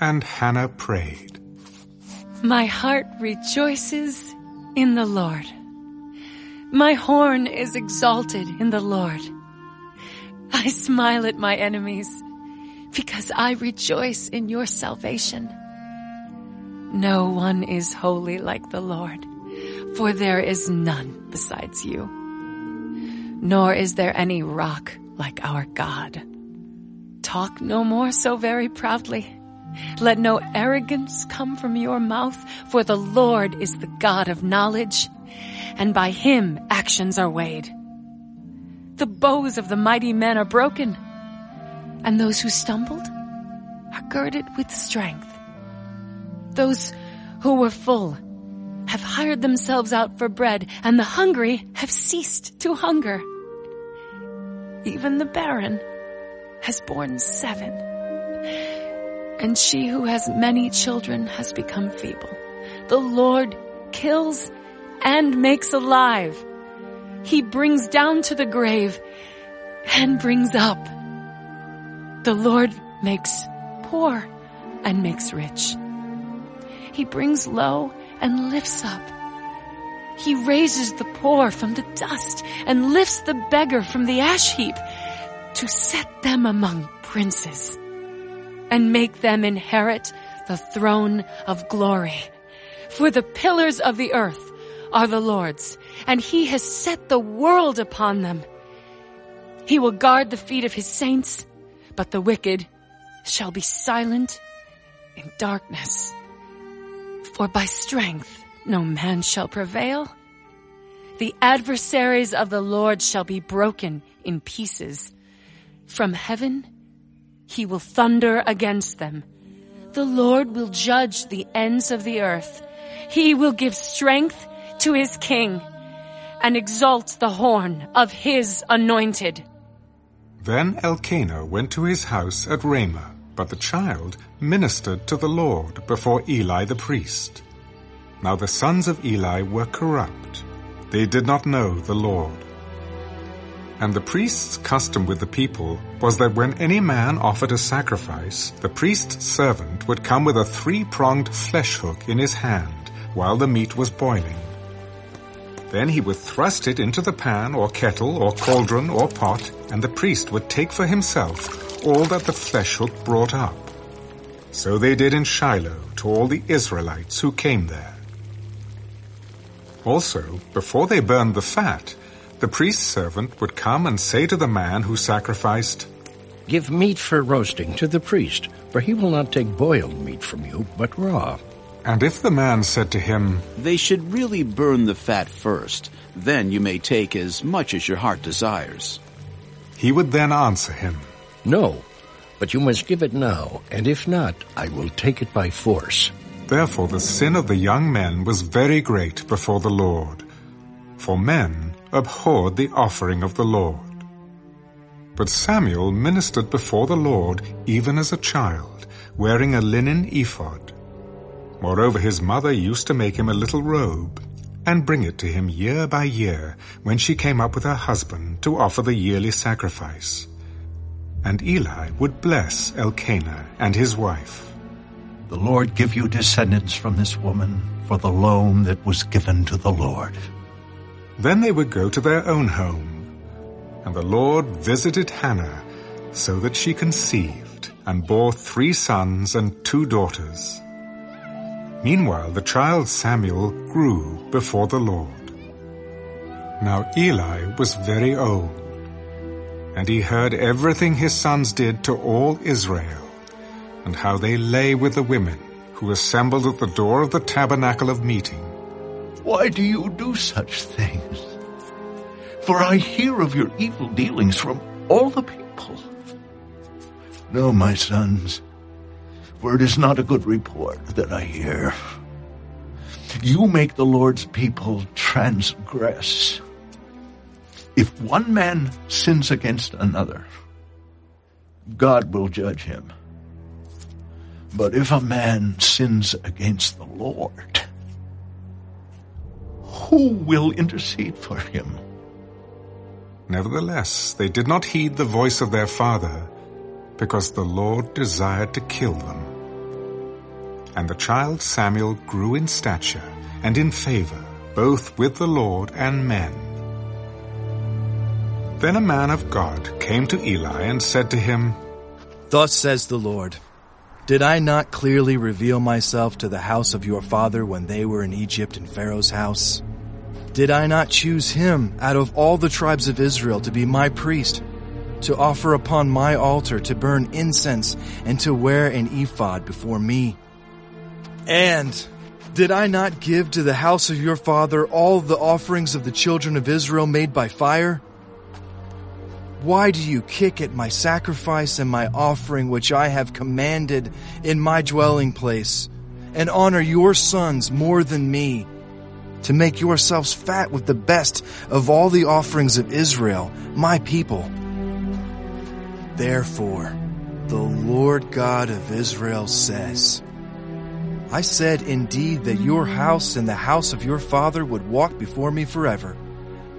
And Hannah prayed. My heart rejoices in the Lord. My horn is exalted in the Lord. I smile at my enemies because I rejoice in your salvation. No one is holy like the Lord, for there is none besides you. Nor is there any rock like our God. Talk no more so very proudly. Let no arrogance come from your mouth, for the Lord is the God of knowledge, and by him actions are weighed. The bows of the mighty men are broken, and those who stumbled are girded with strength. Those who were full have hired themselves out for bread, and the hungry have ceased to hunger. Even the barren has borne seven, and she who has many children has become feeble. The Lord kills and makes alive. He brings down to the grave and brings up. The Lord makes poor and makes rich. He brings low and lifts up. He raises the poor from the dust and lifts the beggar from the ash heap to set them among princes and make them inherit the throne of glory. For the pillars of the earth are the Lord's and he has set the world upon them. He will guard the feet of his saints, but the wicked shall be silent in darkness. For by strength no man shall prevail. The adversaries of the Lord shall be broken in pieces. From heaven he will thunder against them. The Lord will judge the ends of the earth. He will give strength to his king and exalt the horn of his anointed. Then Elkanah went to his house at Ramah. But the child ministered to the Lord before Eli the priest. Now the sons of Eli were corrupt. They did not know the Lord. And the priest's custom with the people was that when any man offered a sacrifice, the priest's servant would come with a three-pronged flesh hook in his hand while the meat was boiling. Then he would thrust it into the pan or kettle or cauldron or pot, and the priest would take for himself all that the flesh hook brought up. So they did in Shiloh to all the Israelites who came there. Also, before they burned the fat, the priest's servant would come and say to the man who sacrificed, Give meat for roasting to the priest, for he will not take boiled meat from you, but raw. And if the man said to him, They should really burn the fat first, then you may take as much as your heart desires. He would then answer him, no, but you must give it now, and if not, I will take it by force. Therefore the sin of the young men was very great before the Lord, for men abhorred the offering of the Lord. But Samuel ministered before the Lord even as a child, wearing a linen ephod. Moreover, his mother used to make him a little robe, and bring it to him year by year when she came up with her husband to offer the yearly sacrifice. And Eli would bless Elkanah and his wife. The Lord give you descendants from this woman for the loan that was given to the Lord. Then they would go to their own home. And the Lord visited Hannah so that she conceived and bore three sons and two daughters. Meanwhile the child Samuel grew before the Lord. Now Eli was very old and he heard everything his sons did to all Israel, and how they lay with the women who assembled at the door of the tabernacle of meeting. Why do you do such things? For I hear of your evil dealings from all the people. No, my sons, for it is not a good report that I hear. You make the Lord's people transgress. If one man sins against another, God will judge him. But if a man sins against the Lord, who will intercede for him? Nevertheless, they did not heed the voice of their father, because the Lord desired to kill them. And the child Samuel grew in stature and in favor, both with the Lord and men. Then a man of God came to Eli and said to him, Thus says the Lord, Did I not clearly reveal myself to the house of your father when they were in Egypt in Pharaoh's house? Did I not choose him out of all the tribes of Israel to be my priest, to offer upon my altar, to burn incense, and to wear an ephod before me? And did I not give to the house of your father all the offerings of the children of Israel made by fire? Why do you kick at my sacrifice and my offering which I have commanded in my dwelling place, and honor your sons more than me, to make yourselves fat with the best of all the offerings of Israel, my people? Therefore, the Lord God of Israel says, I said indeed that your house and the house of your father would walk before me forever.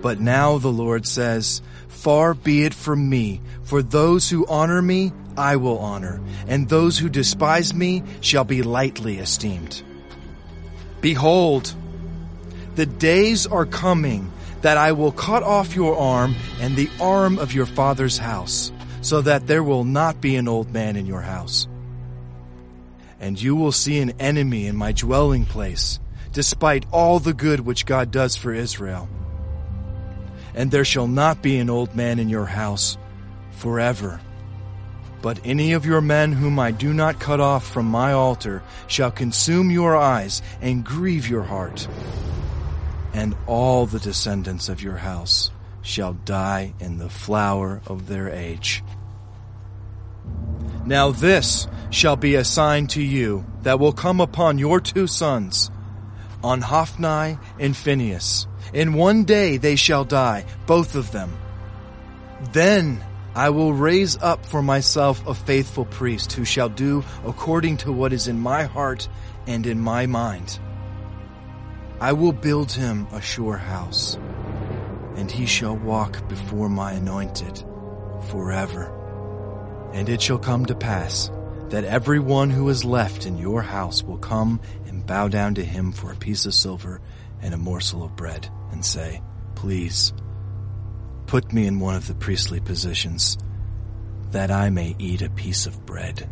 But now the Lord says, Far be it from me, for those who honor me I will honor, and those who despise me shall be lightly esteemed. Behold, the days are coming that I will cut off your arm and the arm of your father's house, so that there will not be an old man in your house and you will see an enemy in my dwelling place, despite all the good which God does for Israel. And there shall not be an old man in your house forever. But any of your men whom I do not cut off from my altar shall consume your eyes and grieve your heart. And all the descendants of your house shall die in the flower of their age. Now this shall be a sign to you that will come upon your two sons, on Hophni and Phinehas. In one day they shall die, both of them. Then I will raise up for myself a faithful priest who shall do according to what is in my heart and in my mind. I will build him a sure house, and he shall walk before my anointed forever. And it shall come to pass that everyone who is left in your house will come and bow down to him for a piece of silver and a morsel of bread and say, Please, put me in one of the priestly positions that I may eat a piece of bread.